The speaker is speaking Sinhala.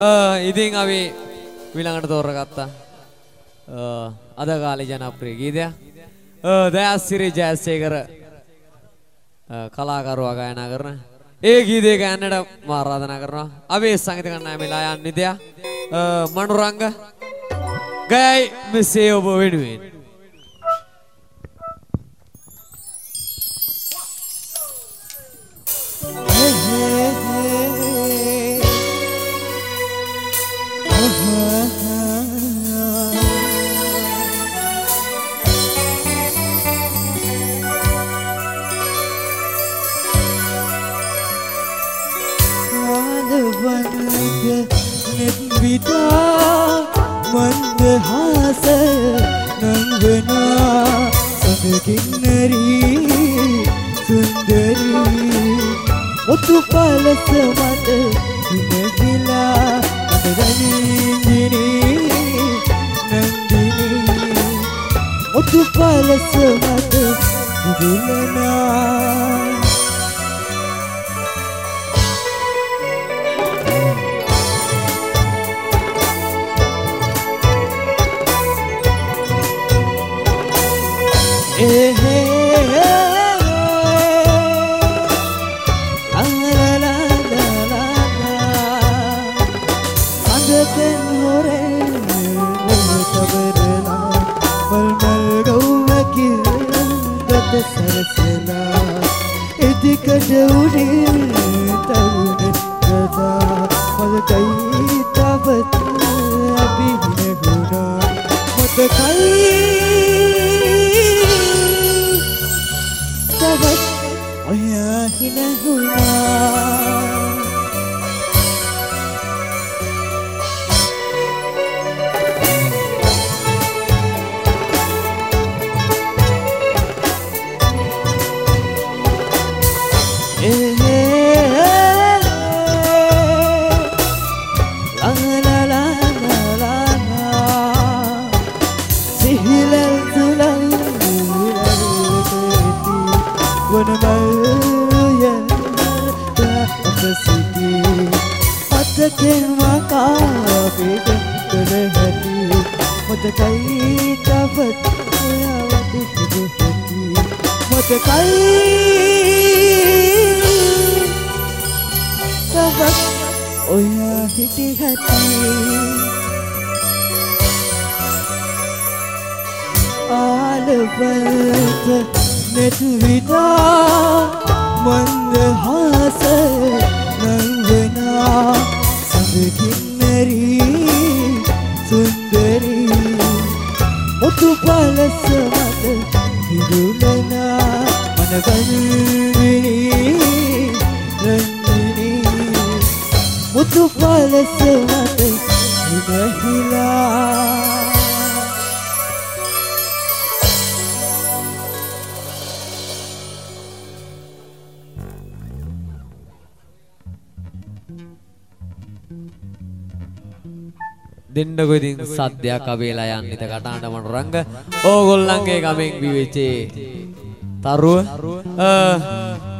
ඉතින් අපි විළඟට තෝරගත්තා අද කාලේ ජනප්‍රිය ගීතයක් දයස්සිරි ජයසේකර කලාකරුවා ගායනා කරන ඒ ගීතය ගයන්නට මා ආරාධනා කරනවා අපේ සංගීත කණ්ඩායමේ ලායන් නිදයා මනුරංග ගයයි මෙසේ ඔබ වෙනුවෙන් වනග නෙත් විතා මන්දහාස නංවනා සඳකින්නරී සුන්දරී ඔතු පලස මත ඉනගිලා අදරනීජිනී නන්දිනී ඔතු පලස මත ඉදිලනා ගත සරසලා එදිකට උඩින් තරුණ ගදා මලකයි තවත් අභිනගුණා මතකයි මොතකයි තවත් ඔයාවට හිද හැටි මොතකයි තවත් ඔයා හිටි හැටි ආලවත නැතුවිතා මනගන්විනී රන්දිනී මුතු පලස මත හිදහිලා දෙන්නකො ඉතින් සද්දයක් අපේලා යන්න ඉත කටාට මනුරංග ඕගොල්ලන්ගේ ගමෙන් taruh. Eh uh,